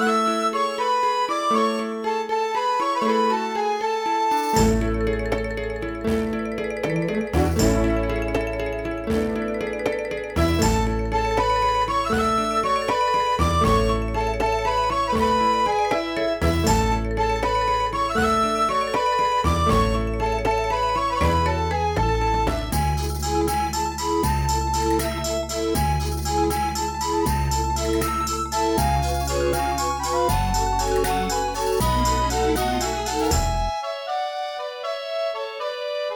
Música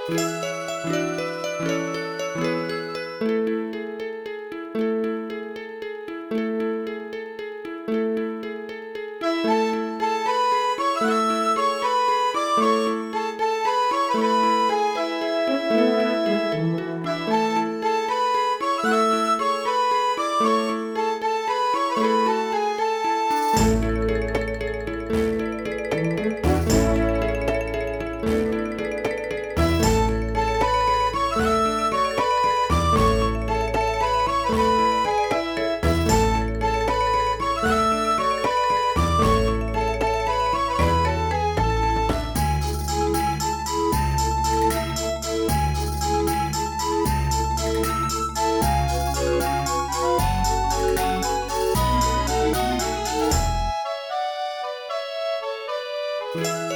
Música Thank.